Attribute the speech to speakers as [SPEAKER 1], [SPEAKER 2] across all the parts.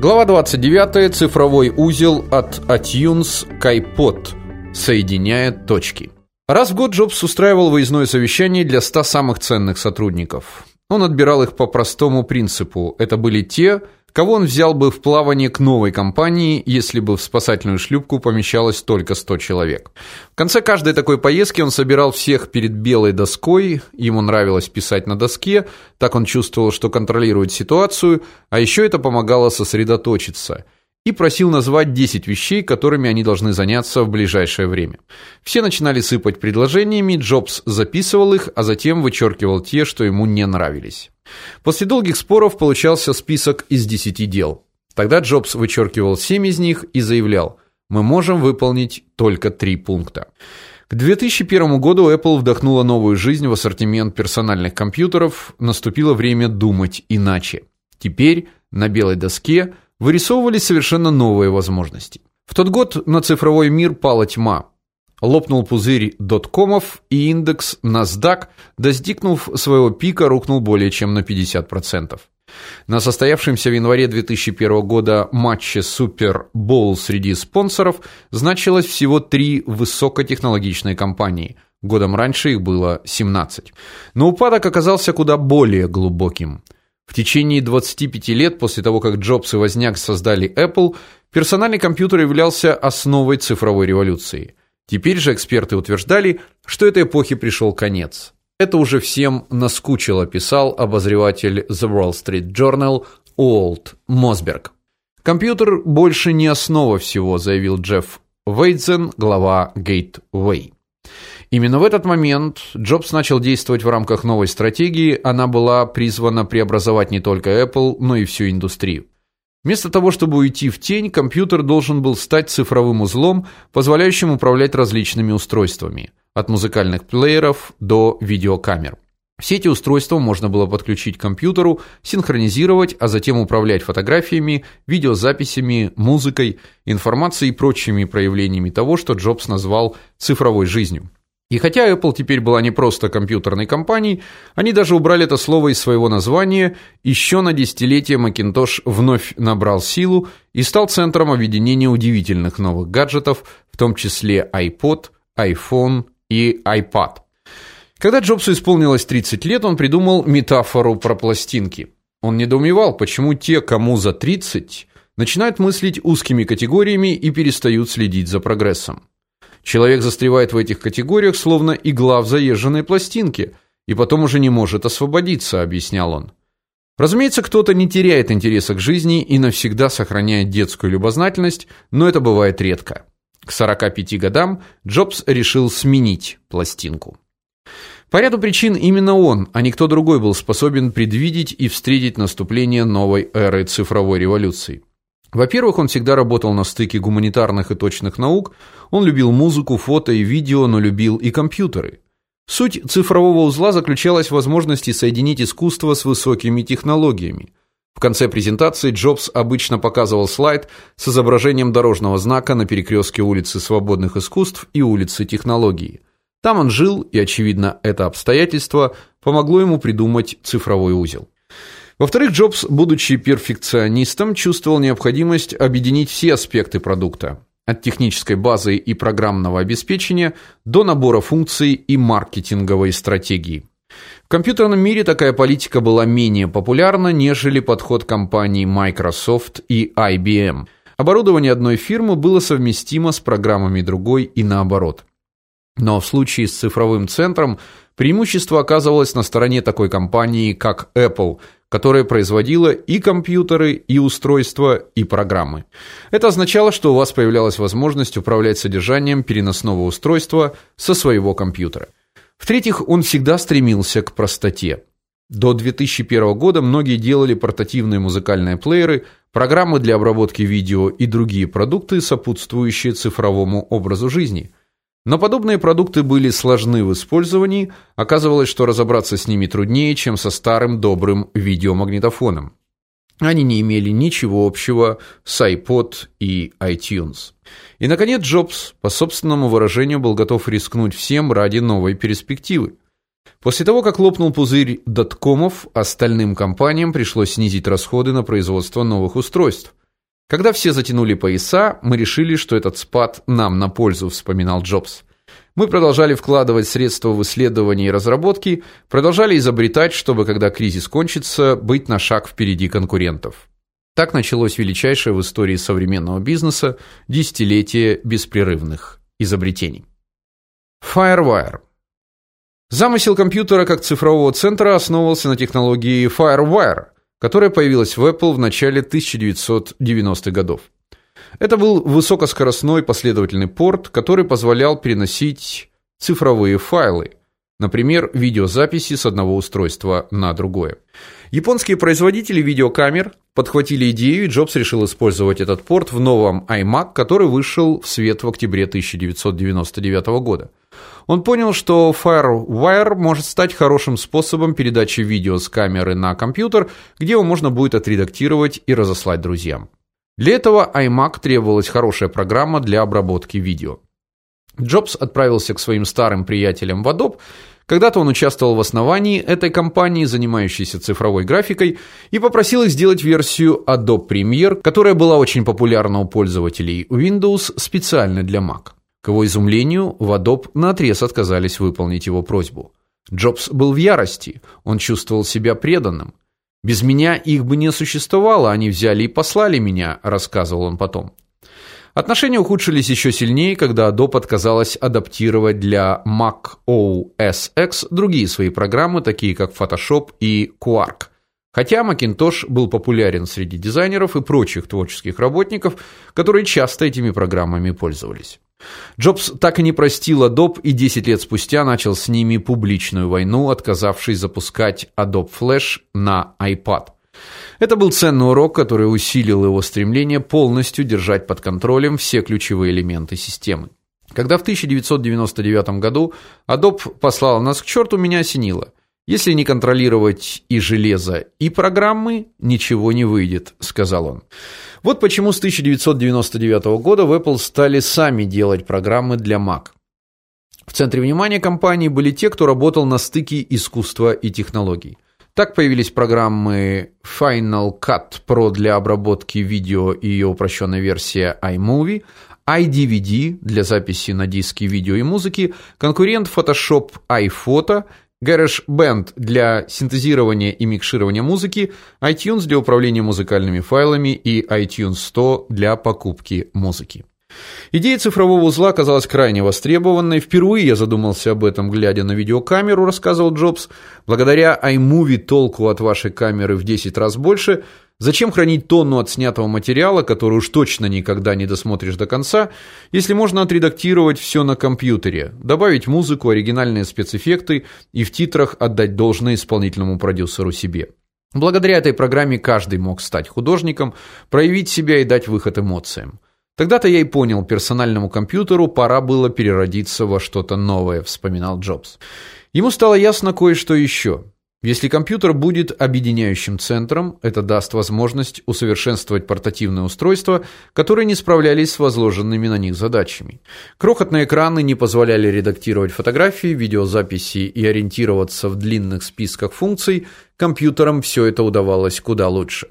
[SPEAKER 1] Глава 29. Цифровой узел от iTunes к iPod. Соединяет точки. Раз в год Джобс устраивал выездное совещание для 100 самых ценных сотрудников. Он отбирал их по простому принципу. Это были те, Кого он взял бы в плавание к новой компании, если бы в спасательную шлюпку помещалось только 100 человек? В конце каждой такой поездки он собирал всех перед белой доской. Ему нравилось писать на доске, так он чувствовал, что контролирует ситуацию, а еще это помогало сосредоточиться и просил назвать 10 вещей, которыми они должны заняться в ближайшее время. Все начинали сыпать предложениями, Джобс записывал их, а затем вычеркивал те, что ему не нравились. После долгих споров получался список из 10 дел. Тогда Джобс вычеркивал 7 из них и заявлял: "Мы можем выполнить только 3 пункта". К 2001 году Apple вдохнула новую жизнь в ассортимент персональных компьютеров, наступило время думать иначе. Теперь на белой доске вырисовывались совершенно новые возможности. В тот год на цифровой мир пала тьма. Лопнул пузырь доткомов, и индекс NASDAQ, достигнув своего пика, рухнул более чем на 50%. На состоявшемся в январе 2001 года матче Super Bowl среди спонсоров значилось всего три высокотехнологичные компании. Годом раньше их было 17. Но упадок оказался куда более глубоким. В течение 25 лет после того, как Джобс и Возняк создали Apple, персональный компьютер являлся основой цифровой революции. Теперь же эксперты утверждали, что этой эпохе пришел конец. Это уже всем наскучило, писал обозреватель The Wall Street Journal Уолт Мосберг. Компьютер больше не основа всего, заявил Джефф Вейдзен, глава Gateway. Именно в этот момент Джобс начал действовать в рамках новой стратегии. Она была призвана преобразовать не только Apple, но и всю индустрию. Вместо того, чтобы уйти в тень, компьютер должен был стать цифровым узлом, позволяющим управлять различными устройствами, от музыкальных плееров до видеокамер. Все эти устройства можно было подключить к компьютеру, синхронизировать, а затем управлять фотографиями, видеозаписями, музыкой, информацией и прочими проявлениями того, что Джобс назвал цифровой жизнью. И хотя Apple теперь была не просто компьютерной компанией, они даже убрали это слово из своего названия, еще на десятилетие Macintosh вновь набрал силу и стал центром объединения удивительных новых гаджетов, в том числе iPod, iPhone и iPad. Когда Джобсу исполнилось 30 лет, он придумал метафору про пластинки. Он недоумевал, почему те, кому за 30, начинают мыслить узкими категориями и перестают следить за прогрессом. Человек застревает в этих категориях, словно игла в заезженной пластинке, и потом уже не может освободиться, объяснял он. Разумеется, кто-то не теряет интереса к жизни и навсегда сохраняет детскую любознательность, но это бывает редко. К 45 годам Джобс решил сменить пластинку. По ряду причин именно он, а никто другой был способен предвидеть и встретить наступление новой эры цифровой революции. Во-первых, он всегда работал на стыке гуманитарных и точных наук. Он любил музыку, фото и видео, но любил и компьютеры. Суть цифрового узла заключалась в возможности соединить искусство с высокими технологиями. В конце презентации Джобс обычно показывал слайд с изображением дорожного знака на перекрестке улицы Свободных искусств и улицы Технологии. Там он жил, и очевидно, это обстоятельство помогло ему придумать цифровой узел. Во-вторых, Джобс, будучи перфекционистом, чувствовал необходимость объединить все аспекты продукта, от технической базы и программного обеспечения до набора функций и маркетинговой стратегии. В компьютерном мире такая политика была менее популярна, нежели подход компаний Microsoft и IBM. Оборудование одной фирмы было совместимо с программами другой и наоборот. Но в случае с цифровым центром преимущество оказывалось на стороне такой компании, как Apple – которая производила и компьютеры, и устройства, и программы. Это означало, что у вас появлялась возможность управлять содержанием переносного устройства со своего компьютера. В-третьих, он всегда стремился к простоте. До 2001 года многие делали портативные музыкальные плееры, программы для обработки видео и другие продукты, сопутствующие цифровому образу жизни. Но подобные продукты были сложны в использовании, оказывалось, что разобраться с ними труднее, чем со старым добрым видеомагнитофоном. Они не имели ничего общего с iPod и iTunes. И наконец Джобс, по собственному выражению, был готов рискнуть всем ради новой перспективы. После того, как лопнул пузырь доткомов, остальным компаниям пришлось снизить расходы на производство новых устройств. Когда все затянули пояса, мы решили, что этот спад нам на пользу, вспоминал Джобс. Мы продолжали вкладывать средства в исследования и разработки, продолжали изобретать, чтобы когда кризис кончится, быть на шаг впереди конкурентов. Так началось величайшее в истории современного бизнеса десятилетие беспрерывных изобретений. FireWire. Замысел компьютера как цифрового центра основывался на технологии FireWire, которая появилась в Apple в начале 1990-х годов. Это был высокоскоростной последовательный порт, который позволял переносить цифровые файлы, например, видеозаписи с одного устройства на другое. Японские производители видеокамер подхватили идею, и Джобс решил использовать этот порт в новом iMac, который вышел в свет в октябре 1999 года. Он понял, что FireWire может стать хорошим способом передачи видео с камеры на компьютер, где его можно будет отредактировать и разослать друзьям. Для этого iMac требовалась хорошая программа для обработки видео. Джобс отправился к своим старым приятелям в Adobe. Когда-то он участвовал в основании этой компании, занимающейся цифровой графикой, и попросил их сделать версию Adobe Premiere, которая была очень популярна у пользователей Windows специально для Mac. К его изумлению, в Adobe наотрез отказались выполнить его просьбу. Джобс был в ярости, он чувствовал себя преданным. Без меня их бы не существовало, они взяли и послали меня, рассказывал он потом. Отношения ухудшились еще сильнее, когда Adobe отказалась адаптировать для Mac OS X другие свои программы, такие как Photoshop и Quark. Хотя Macintosh был популярен среди дизайнеров и прочих творческих работников, которые часто этими программами пользовались. Джобс так и не простил Adobe и 10 лет спустя начал с ними публичную войну, отказавшись запускать Adobe Flash на iPad. Это был ценный урок, который усилил его стремление полностью держать под контролем все ключевые элементы системы. Когда в 1999 году Adobe послал нас к черту, меня осенило. Если не контролировать и железо, и программы, ничего не выйдет, сказал он. Вот почему с 1999 года в Apple стали сами делать программы для Mac. В центре внимания компании были те, кто работал на стыке искусства и технологий. Так появились программы Final Cut Pro для обработки видео и ее упрощенная версия iMovie, iDVD для записи на диски видео и музыки, конкурент Photoshop iPhoto, GarageBand для синтезирования и микширования музыки, iTunes для управления музыкальными файлами и iTunes 100 для покупки музыки. Идея цифрового узла оказалась крайне востребованной. Впервые я задумался об этом, глядя на видеокамеру, рассказывал Джобс. Благодаря iMovie толку от вашей камеры в 10 раз больше. Зачем хранить тонну отснятого материала, который уж точно никогда не досмотришь до конца, если можно отредактировать все на компьютере, добавить музыку, оригинальные спецэффекты и в титрах отдать должное исполнительному продюсеру себе. Благодаря этой программе каждый мог стать художником, проявить себя и дать выход эмоциям. Тогда-то я и понял, персональному компьютеру пора было переродиться во что-то новое, вспоминал Джобс. Ему стало ясно кое-что еще. Если компьютер будет объединяющим центром, это даст возможность усовершенствовать портативные устройства, которые не справлялись с возложенными на них задачами. Крохотные экраны не позволяли редактировать фотографии, видеозаписи и ориентироваться в длинных списках функций, компьютерам все это удавалось куда лучше.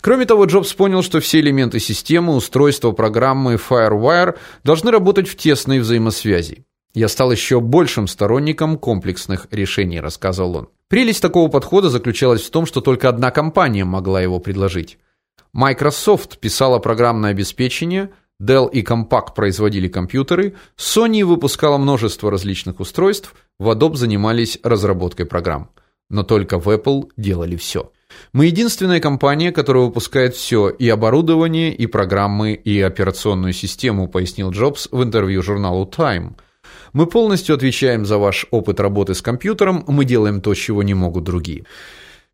[SPEAKER 1] Кроме того, Джобс понял, что все элементы системы, устройства, программы FireWire должны работать в тесной взаимосвязи. Я стал еще большим сторонником комплексных решений, рассказывал он. Прелесть такого подхода заключалась в том, что только одна компания могла его предложить. Microsoft писала программное обеспечение, Dell и Compaq производили компьютеры, Sony выпускала множество различных устройств, в Adobe занимались разработкой программ. Но только в Apple делали все. Мы единственная компания, которая выпускает все: и оборудование, и программы, и операционную систему, пояснил Джобс в интервью журналу Time. Мы полностью отвечаем за ваш опыт работы с компьютером, мы делаем то, чего не могут другие.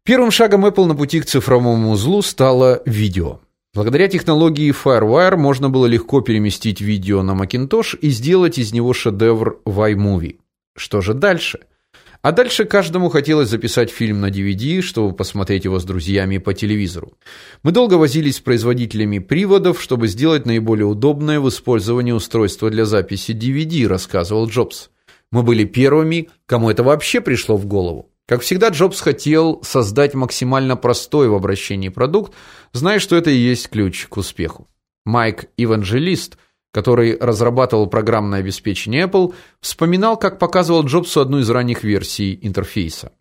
[SPEAKER 1] Первым шагом Apple на пути к цифровому узлу стало видео. Благодаря технологии FireWire можно было легко переместить видео на Macintosh и сделать из него шедевр в iMovie. Что же дальше? А дальше каждому хотелось записать фильм на DVD, чтобы посмотреть его с друзьями по телевизору. Мы долго возились с производителями приводов, чтобы сделать наиболее удобное в использовании устройство для записи DVD, рассказывал Джобс. Мы были первыми, кому это вообще пришло в голову. Как всегда, Джобс хотел создать максимально простой в обращении продукт, зная, что это и есть ключ к успеху. Майк Евангелист, который разрабатывал программное обеспечение Apple, вспоминал, как показывал Джобсу одну из ранних версий интерфейса.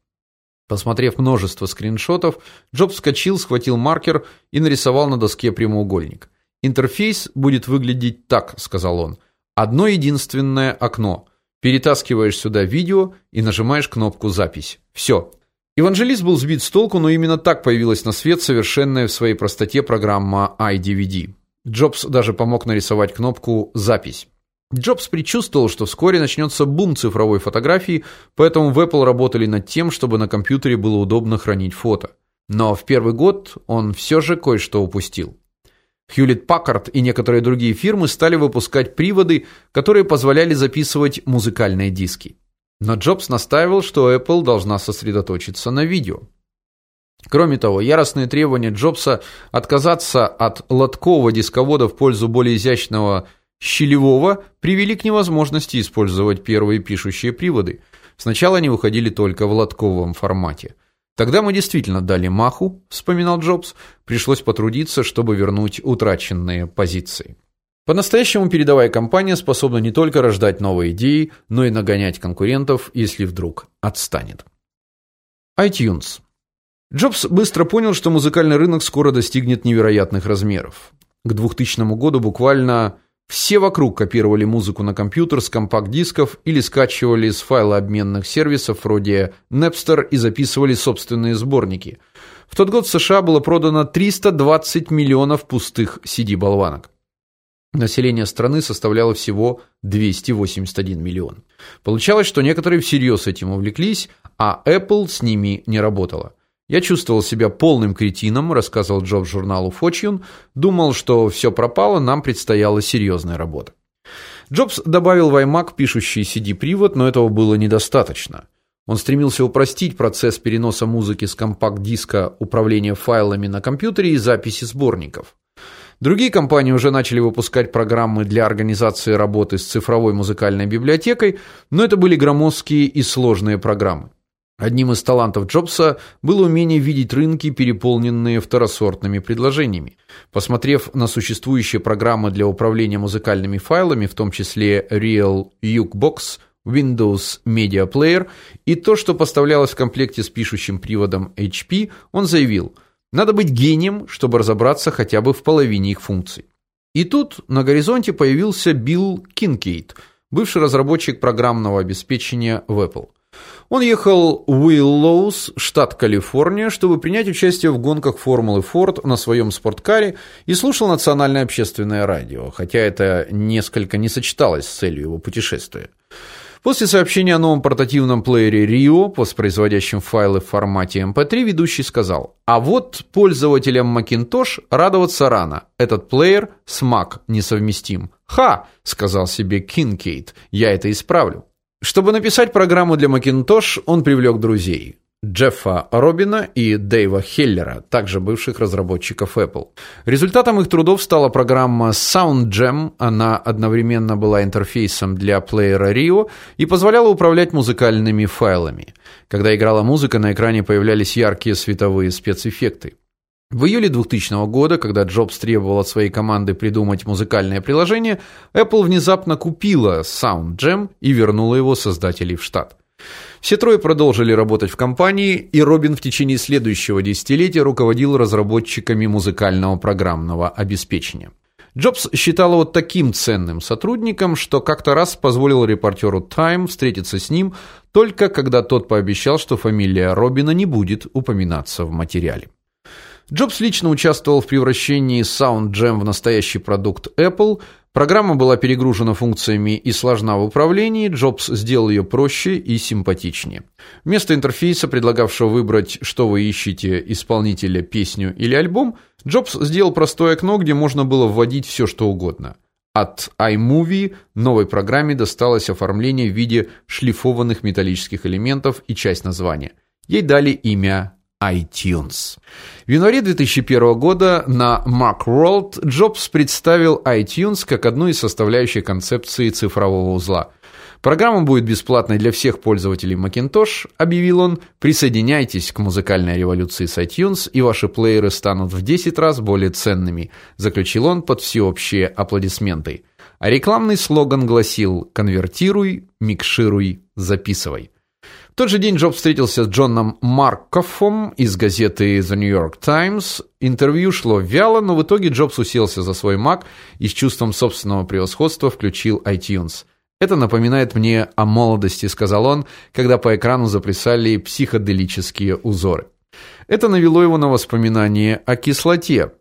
[SPEAKER 1] Посмотрев множество скриншотов, Джобс вскочил, схватил маркер и нарисовал на доске прямоугольник. Интерфейс будет выглядеть так, сказал он. Одно единственное окно. Перетаскиваешь сюда видео и нажимаешь кнопку запись. Все. Евангелист был сбит с толку, но именно так появилась на свет совершенная в своей простоте программа iDVD. Джобс даже помог нарисовать кнопку запись. Джобс предчувствовал, что вскоре начнется бум цифровой фотографии, поэтому в Apple работали над тем, чтобы на компьютере было удобно хранить фото. Но в первый год он все же кое-что упустил. Hewlett Packard и некоторые другие фирмы стали выпускать приводы, которые позволяли записывать музыкальные диски. Но Джобс настаивал, что Apple должна сосредоточиться на видео. Кроме того, яростные требования Джобса отказаться от лоткового дисковода в пользу более изящного щелевого привели к невозможности использовать первые пишущие приводы. Сначала они выходили только в лотковом формате. Тогда мы действительно дали маху, вспоминал Джобс, пришлось потрудиться, чтобы вернуть утраченные позиции. По-настоящему передовая компания способна не только рождать новые идеи, но и нагонять конкурентов, если вдруг отстанет. iTunes. Джобс быстро понял, что музыкальный рынок скоро достигнет невероятных размеров. К 2000 году буквально все вокруг копировали музыку на компьютер с компакт-дисков или скачивали с файлообменных сервисов вроде Napster и записывали собственные сборники. В тот год в США было продано 320 миллионов пустых CD-болванок. Население страны составляло всего 281 миллион. Получалось, что некоторые всерьез этим увлеклись, а Apple с ними не работала. Я чувствовал себя полным кретином, рассказывал Джобс журналу Fortune, думал, что все пропало, нам предстояла серьезная работа. Джобс добавил в iMac пишущий CD-привод, но этого было недостаточно. Он стремился упростить процесс переноса музыки с компакт-диска, управления файлами на компьютере и записи сборников. Другие компании уже начали выпускать программы для организации работы с цифровой музыкальной библиотекой, но это были громоздкие и сложные программы. Одним из талантов Джобса было умение видеть рынки, переполненные второсортными предложениями. Посмотрев на существующие программы для управления музыкальными файлами, в том числе Real Jukebox, Windows Media Player и то, что поставлялось в комплекте с пишущим приводом HP, он заявил: "Надо быть гением, чтобы разобраться хотя бы в половине их функций". И тут на горизонте появился Билл Кинкейд, бывший разработчик программного обеспечения в Apple. Он ехал в Уиллоус, штат Калифорния, чтобы принять участие в гонках Формулы Ford на своем спорткаре и слушал национальное общественное радио, хотя это несколько не сочеталось с целью его путешествия. После сообщения о новом портативном плеере Rio, воспроизводящем файлы в формате MP3, ведущий сказал: "А вот пользователям Macintosh радоваться рано. Этот плеер с Mac несовместим". "Ха", сказал себе Кинкейд. "Я это исправлю". Чтобы написать программу для Macintosh, он привлек друзей. Джеффа Робина и Дэйва Хеллера, также бывших разработчиков Apple. Результатом их трудов стала программа SoundJam. Она одновременно была интерфейсом для плеера Rio и позволяла управлять музыкальными файлами. Когда играла музыка, на экране появлялись яркие световые спецэффекты. В июле 2000 года, когда Джобс требовал от своей команды придумать музыкальное приложение, Apple внезапно купила SoundJam и вернула его создателей в штат. Все трое продолжили работать в компании, и Робин в течение следующего десятилетия руководил разработчиками музыкального программного обеспечения. Джобс считал его таким ценным сотрудником, что как-то раз позволил репортеру Time встретиться с ним только когда тот пообещал, что фамилия Робина не будет упоминаться в материале. Джобс лично участвовал в превращении SoundJam в настоящий продукт Apple. Программа была перегружена функциями и сложна в управлении. Джобс сделал ее проще и симпатичнее. Вместо интерфейса, предлагавшего выбрать, что вы ищете, исполнителя, песню или альбом, Джобс сделал простое окно, где можно было вводить все, что угодно. От iMovie новой программе досталось оформление в виде шлифованных металлических элементов и часть названия. Ей дали имя iTunes. В январе 2001 года на Macworld Джобс представил iTunes как одну из составляющих концепции цифрового узла. Программа будет бесплатной для всех пользователей Macintosh, объявил он. Присоединяйтесь к музыкальной революции с iTunes, и ваши плееры станут в 10 раз более ценными, заключил он под всеобщие аплодисменты. А рекламный слоган гласил: конвертируй, микшируй, записывай. В тот же день Джобс встретился с Джоном Маркоффом из газеты The New York Times. Интервью шло вяло, но в итоге Джобс уселся за свой Mac и с чувством собственного превосходства включил iTunes. Это напоминает мне о молодости, сказал он, когда по экрану заплясали психоделические узоры. Это навело его на воспоминания о кислоте.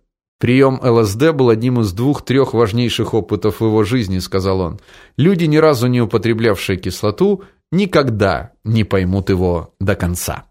[SPEAKER 1] Прием ЛСД был одним из двух-трех важнейших опытов в его жизни, сказал он. Люди, ни разу не употреблявшие кислоту, никогда не поймут его до конца.